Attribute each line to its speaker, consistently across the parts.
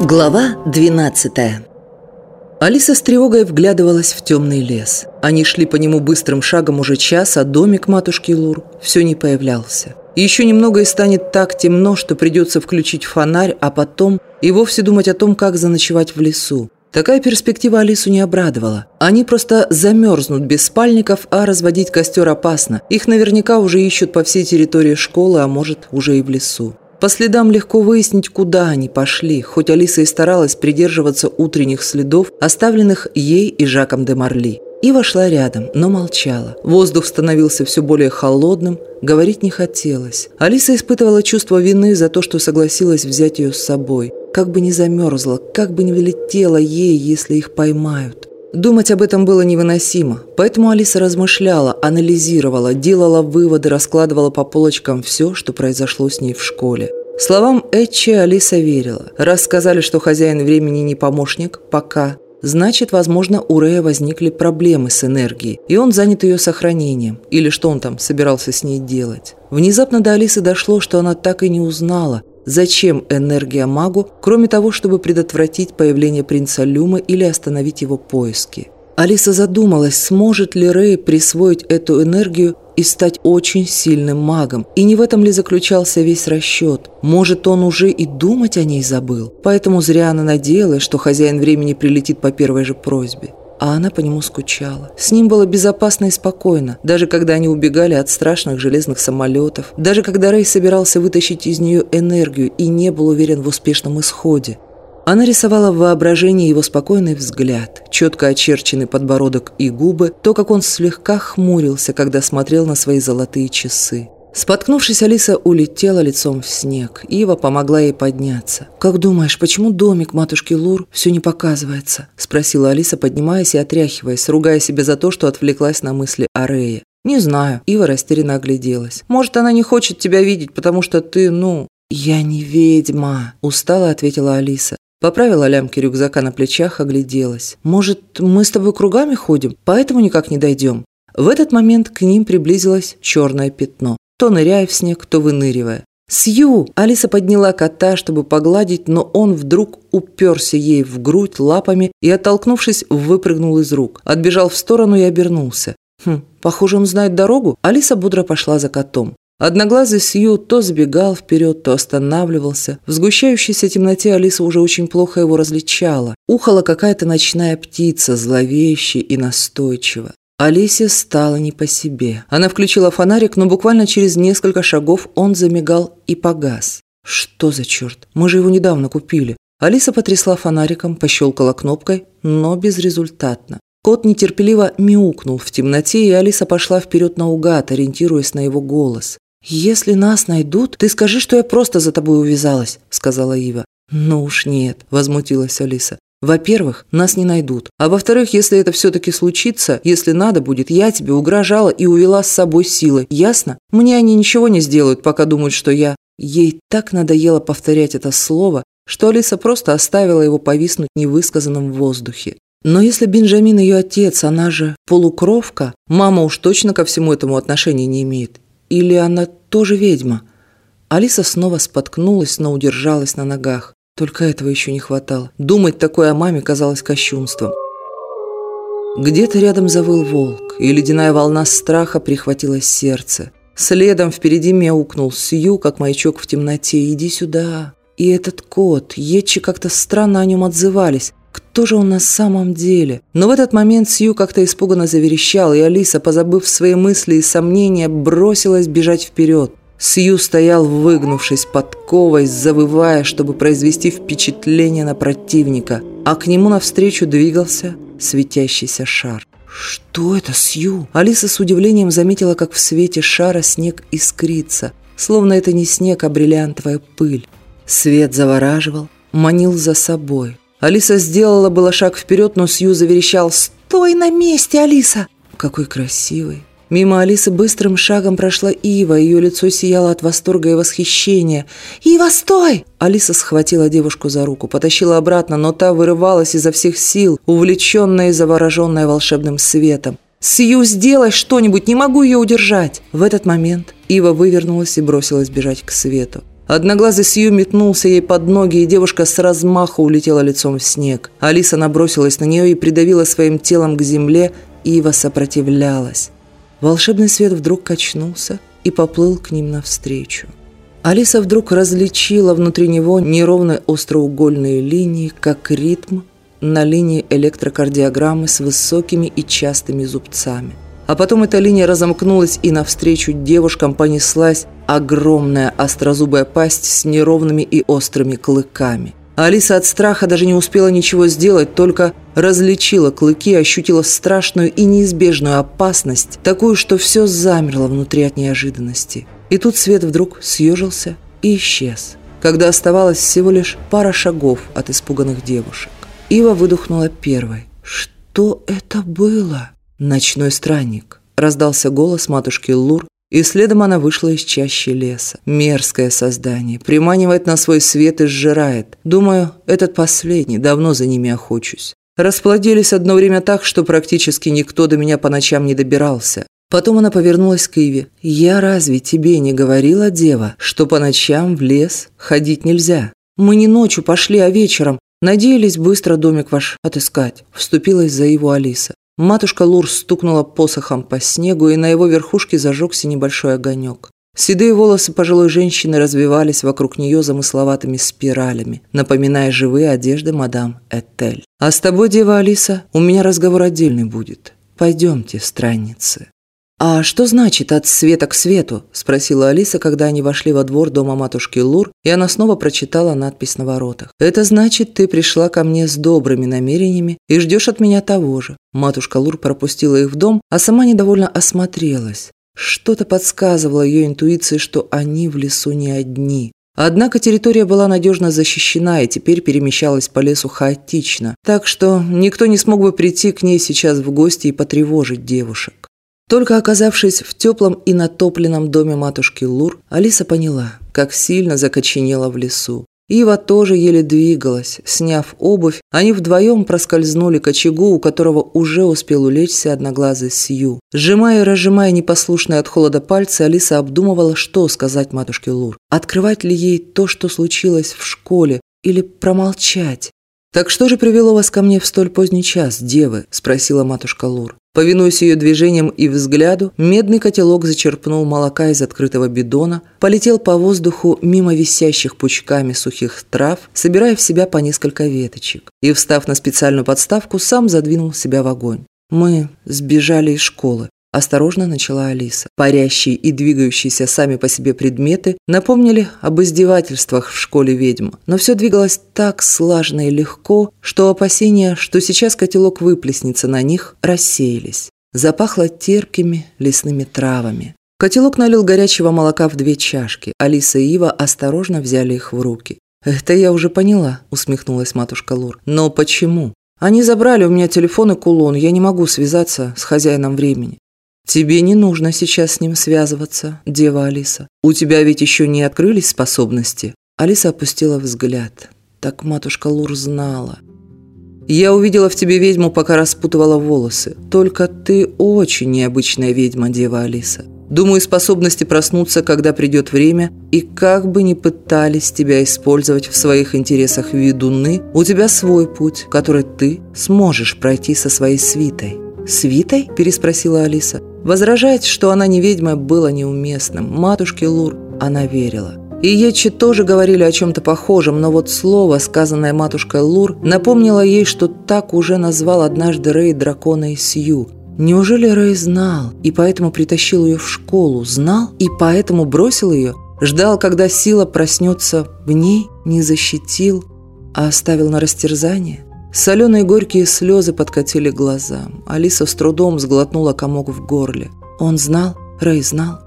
Speaker 1: Глава 12 Алиса с тревогой вглядывалась в темный лес. Они шли по нему быстрым шагом уже час, а домик матушки Лур все не появлялся. Еще немного и станет так темно, что придется включить фонарь, а потом и вовсе думать о том, как заночевать в лесу. Такая перспектива Алису не обрадовала. Они просто замерзнут без спальников, а разводить костер опасно. Их наверняка уже ищут по всей территории школы, а может, уже и в лесу. По следам легко выяснить, куда они пошли, хоть Алиса и старалась придерживаться утренних следов, оставленных ей и Жаком де Марли. И вошла рядом, но молчала. Воздух становился все более холодным, говорить не хотелось. Алиса испытывала чувство вины за то, что согласилась взять ее с собой. Как бы не замерзла, как бы не влетела ей, если их поймают. Думать об этом было невыносимо, поэтому Алиса размышляла, анализировала, делала выводы, раскладывала по полочкам все, что произошло с ней в школе. Словам Этчи Алиса верила. Раз сказали, что хозяин времени не помощник, пока, значит, возможно, у Рэя возникли проблемы с энергией, и он занят ее сохранением, или что он там собирался с ней делать. Внезапно до Алисы дошло, что она так и не узнала, Зачем энергия магу, кроме того, чтобы предотвратить появление принца Люма или остановить его поиски? Алиса задумалась, сможет ли Рэй присвоить эту энергию и стать очень сильным магом. И не в этом ли заключался весь расчет? Может, он уже и думать о ней забыл? Поэтому зря она надеялась, что хозяин времени прилетит по первой же просьбе а она по нему скучала. С ним было безопасно и спокойно, даже когда они убегали от страшных железных самолетов, даже когда Рэй собирался вытащить из нее энергию и не был уверен в успешном исходе. Она рисовала в воображении его спокойный взгляд, четко очерченный подбородок и губы, то, как он слегка хмурился, когда смотрел на свои золотые часы. Споткнувшись, Алиса улетела лицом в снег. Ива помогла ей подняться. «Как думаешь, почему домик матушки Лур все не показывается?» – спросила Алиса, поднимаясь и отряхиваясь, ругая себя за то, что отвлеклась на мысли о Рее. «Не знаю». Ива растерянно огляделась. «Может, она не хочет тебя видеть, потому что ты, ну...» «Я не ведьма», – устало ответила Алиса. Поправила лямки рюкзака на плечах, огляделась. «Может, мы с тобой кругами ходим, поэтому никак не дойдем?» В этот момент к ним приблизилось черное пятно то ныряя в снег, то выныривая. «Сью!» Алиса подняла кота, чтобы погладить, но он вдруг уперся ей в грудь лапами и, оттолкнувшись, выпрыгнул из рук. Отбежал в сторону и обернулся. Хм, похоже, он знает дорогу. Алиса бодро пошла за котом. Одноглазый Сью то сбегал вперед, то останавливался. В сгущающейся темноте Алиса уже очень плохо его различала. Ухала какая-то ночная птица, зловеще и настойчиво. Алисе стало не по себе. Она включила фонарик, но буквально через несколько шагов он замигал и погас. Что за черт? Мы же его недавно купили. Алиса потрясла фонариком, пощелкала кнопкой, но безрезультатно. Кот нетерпеливо мяукнул в темноте, и Алиса пошла вперед наугад, ориентируясь на его голос. «Если нас найдут, ты скажи, что я просто за тобой увязалась», — сказала Ива. «Ну уж нет», — возмутилась Алиса. Во-первых, нас не найдут. А во-вторых, если это все-таки случится, если надо будет, я тебе угрожала и увела с собой силой. Ясно? Мне они ничего не сделают, пока думают, что я... Ей так надоело повторять это слово, что Алиса просто оставила его повиснуть невысказанным в воздухе. Но если Бенджамин ее отец, она же полукровка, мама уж точно ко всему этому отношения не имеет. Или она тоже ведьма? Алиса снова споткнулась, но удержалась на ногах. Только этого еще не хватало. Думать такое о маме казалось кощунством. Где-то рядом завыл волк, и ледяная волна страха прихватила сердце. Следом впереди мяукнул Сью, как маячок в темноте. «Иди сюда!» И этот кот, Етчи как-то странно о нем отзывались. Кто же он на самом деле? Но в этот момент Сью как-то испуганно заверещал, и Алиса, позабыв свои мысли и сомнения, бросилась бежать вперед. Сью стоял, выгнувшись подковой, завывая, чтобы произвести впечатление на противника, а к нему навстречу двигался светящийся шар. «Что это, Сью?» Алиса с удивлением заметила, как в свете шара снег искрится, словно это не снег, а бриллиантовая пыль. Свет завораживал, манил за собой. Алиса сделала было шаг вперед, но Сью заверещал «Стой на месте, Алиса!» «Какой красивый, Мимо Алисы быстрым шагом прошла Ива, ее лицо сияло от восторга и восхищения. «Ива, стой!» Алиса схватила девушку за руку, потащила обратно, но та вырывалась изо всех сил, увлеченная и завороженная волшебным светом. «Сью, сделай что-нибудь, не могу ее удержать!» В этот момент Ива вывернулась и бросилась бежать к свету. Одноглазый Сью метнулся ей под ноги, и девушка с размаху улетела лицом в снег. Алиса набросилась на нее и придавила своим телом к земле, Ива сопротивлялась. Волшебный свет вдруг качнулся и поплыл к ним навстречу. Алиса вдруг различила внутри него неровные остроугольные линии, как ритм на линии электрокардиограммы с высокими и частыми зубцами. А потом эта линия разомкнулась, и навстречу девушкам понеслась огромная острозубая пасть с неровными и острыми клыками. Алиса от страха даже не успела ничего сделать, только различила клыки, ощутила страшную и неизбежную опасность, такую, что все замерло внутри от неожиданности. И тут свет вдруг съежился и исчез, когда оставалось всего лишь пара шагов от испуганных девушек. Ива выдохнула первой. «Что это было?» «Ночной странник», – раздался голос матушки Лур, и следом она вышла из чащи леса. Мерзкое создание, приманивает на свой свет и сжирает. Думаю, этот последний, давно за ними охочусь. Расплодились одно время так, что практически никто до меня по ночам не добирался. Потом она повернулась к Иве. «Я разве тебе не говорила, дева, что по ночам в лес ходить нельзя? Мы не ночью пошли, а вечером. Надеялись быстро домик ваш отыскать», – вступилась за его Алиса. Матушка Лур стукнула посохом по снегу, и на его верхушке зажегся небольшой огонек. Седые волосы пожилой женщины развивались вокруг нее замысловатыми спиралями, напоминая живые одежды мадам Этель. «А с тобой, дева Алиса, у меня разговор отдельный будет. Пойдемте, странницы». «А что значит «от света к свету»?» – спросила Алиса, когда они вошли во двор дома матушки Лур, и она снова прочитала надпись на воротах. «Это значит, ты пришла ко мне с добрыми намерениями и ждешь от меня того же». Матушка Лур пропустила их в дом, а сама недовольно осмотрелась. Что-то подсказывало ее интуиции, что они в лесу не одни. Однако территория была надежно защищена и теперь перемещалась по лесу хаотично, так что никто не смог бы прийти к ней сейчас в гости и потревожить девушек. Только оказавшись в теплом и натопленном доме матушки Лур, Алиса поняла, как сильно закоченела в лесу. Ива тоже еле двигалась. Сняв обувь, они вдвоем проскользнули к очагу, у которого уже успел улечься одноглазый Сью. Сжимая и разжимая непослушные от холода пальцы, Алиса обдумывала, что сказать матушке Лур. Открывать ли ей то, что случилось в школе, или промолчать? «Так что же привело вас ко мне в столь поздний час, девы?» – спросила матушка Лур. Повинуясь ее движениям и взгляду, медный котелок зачерпнул молока из открытого бидона, полетел по воздуху мимо висящих пучками сухих трав, собирая в себя по несколько веточек, и, встав на специальную подставку, сам задвинул себя в огонь. Мы сбежали из школы. Осторожно начала Алиса. Парящие и двигающиеся сами по себе предметы напомнили об издевательствах в школе ведьм. Но все двигалось так слажно и легко, что опасения, что сейчас котелок выплеснется на них, рассеялись. Запахло терпкими лесными травами. Котелок налил горячего молока в две чашки. Алиса и Ива осторожно взяли их в руки. «Это я уже поняла», – усмехнулась матушка Лур. «Но почему?» «Они забрали у меня телефон и кулон, я не могу связаться с хозяином времени». «Тебе не нужно сейчас с ним связываться, дева Алиса. У тебя ведь еще не открылись способности». Алиса опустила взгляд. Так матушка Лур знала. «Я увидела в тебе ведьму, пока распутывала волосы. Только ты очень необычная ведьма, дева Алиса. Думаю, способности проснуться, когда придет время, и как бы ни пытались тебя использовать в своих интересах ведуны, у тебя свой путь, который ты сможешь пройти со своей свитой». «Свитой?» – переспросила Алиса. Возражать, что она не ведьма, было неуместным. Матушке Лур она верила. И Ечи тоже говорили о чем-то похожем, но вот слово, сказанное матушкой Лур, напомнило ей, что так уже назвал однажды Рэй дракона Сью. Неужели Рэй знал и поэтому притащил ее в школу? Знал и поэтому бросил ее? Ждал, когда сила проснется в ней, не защитил, а оставил на растерзание? Соленые горькие слезы подкатили глазам. Алиса с трудом сглотнула комок в горле. Он знал? Рэй знал?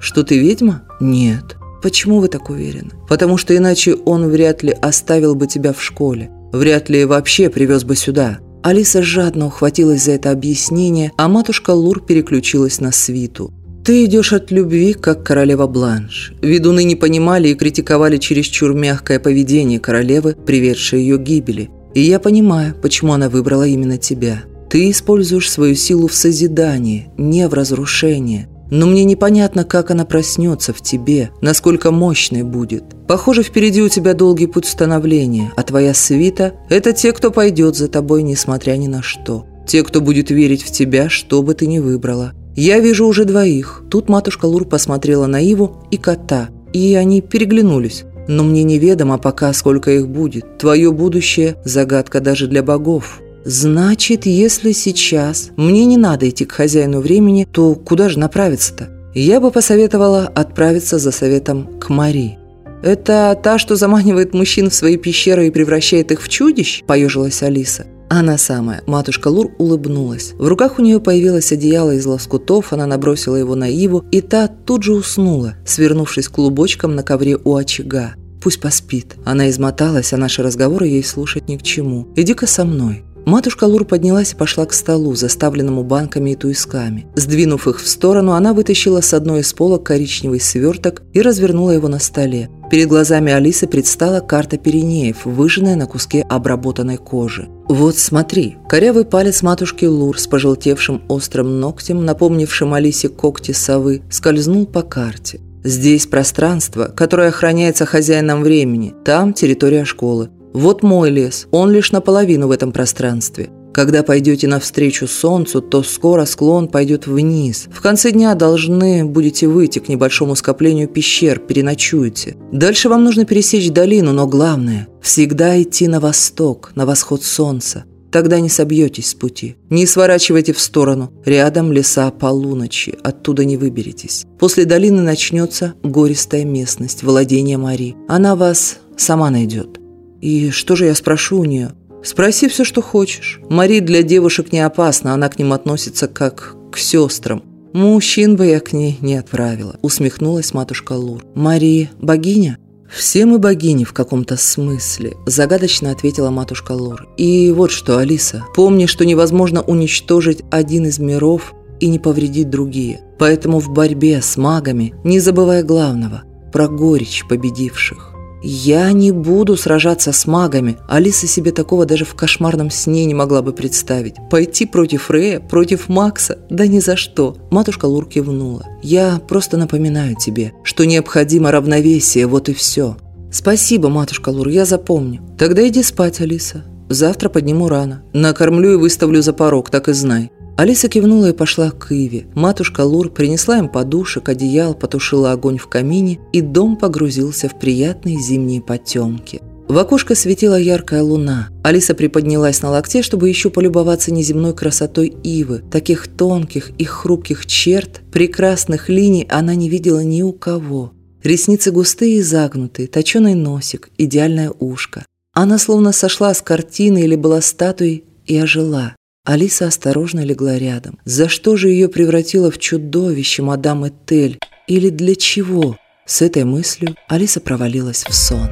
Speaker 1: Что ты ведьма? Нет. Почему вы так уверены? Потому что иначе он вряд ли оставил бы тебя в школе. Вряд ли вообще привез бы сюда. Алиса жадно ухватилась за это объяснение, а матушка Лур переключилась на свиту. «Ты идешь от любви, как королева Бланш». Ведуны не понимали и критиковали чересчур мягкое поведение королевы, приведшее ее к гибели. И я понимаю, почему она выбрала именно тебя. Ты используешь свою силу в созидании, не в разрушении. Но мне непонятно, как она проснется в тебе, насколько мощной будет. Похоже, впереди у тебя долгий путь становления, а твоя свита – это те, кто пойдет за тобой, несмотря ни на что. Те, кто будет верить в тебя, что бы ты ни выбрала. Я вижу уже двоих. Тут матушка Лур посмотрела на Иву и кота, и они переглянулись. Но мне неведомо пока, сколько их будет. Твое будущее – загадка даже для богов. Значит, если сейчас мне не надо идти к хозяину времени, то куда же направиться-то? Я бы посоветовала отправиться за советом к Мари. «Это та, что заманивает мужчин в свои пещеры и превращает их в чудищ?» – поежилась Алиса. Она самая. Матушка Лур улыбнулась. В руках у нее появилось одеяло из лоскутов, она набросила его на Иву, и та тут же уснула, свернувшись клубочком на ковре у очага. Пусть поспит. Она измоталась, а наши разговоры ей слушать ни к чему. Иди-ка со мной. Матушка Лур поднялась и пошла к столу, заставленному банками и туисками. Сдвинув их в сторону, она вытащила с одной из полок коричневый сверток и развернула его на столе. Перед глазами Алисы предстала карта Пиренеев, выжженная на куске обработанной кожи. «Вот смотри». Корявый палец матушки Лур с пожелтевшим острым ногтем, напомнившим Алисе когти совы, скользнул по карте. Здесь пространство, которое охраняется хозяином времени. Там территория школы. Вот мой лес, он лишь наполовину в этом пространстве. Когда пойдете навстречу солнцу, то скоро склон пойдет вниз. В конце дня должны будете выйти к небольшому скоплению пещер, переночуете. Дальше вам нужно пересечь долину, но главное – всегда идти на восток, на восход солнца. Тогда не собьетесь с пути. Не сворачивайте в сторону. Рядом леса полуночи. Оттуда не выберетесь. После долины начнется гористая местность, владение Мари. Она вас сама найдет. И что же я спрошу у нее? Спроси все, что хочешь. Мари для девушек не опасна, она к ним относится как к сестрам. Мужчин бы я к ней не отправила, усмехнулась матушка Лур. Мари богиня? «Все мы богини в каком-то смысле», – загадочно ответила матушка Лур. «И вот что, Алиса, помни, что невозможно уничтожить один из миров и не повредить другие. Поэтому в борьбе с магами не забывай главного – про горечь победивших. «Я не буду сражаться с магами». Алиса себе такого даже в кошмарном сне не могла бы представить. Пойти против Рея, против Макса? Да ни за что. Матушка Лур кивнула. «Я просто напоминаю тебе, что необходимо равновесие, вот и все». «Спасибо, матушка Лур, я запомню». «Тогда иди спать, Алиса. Завтра подниму рано. Накормлю и выставлю за порог, так и знай. Алиса кивнула и пошла к Иве. Матушка Лур принесла им подушек, одеял, потушила огонь в камине, и дом погрузился в приятные зимние потемки. В окошко светила яркая луна. Алиса приподнялась на локте, чтобы еще полюбоваться неземной красотой ивы. Таких тонких и хрупких черт, прекрасных линий она не видела ни у кого. Ресницы густые и загнутые, точеный носик, идеальное ушко. Она словно сошла с картины или была статуей и ожила. Алиса осторожно легла рядом. За что же ее превратило в чудовище мадам Этель? Или для чего? С этой мыслью Алиса провалилась в сон.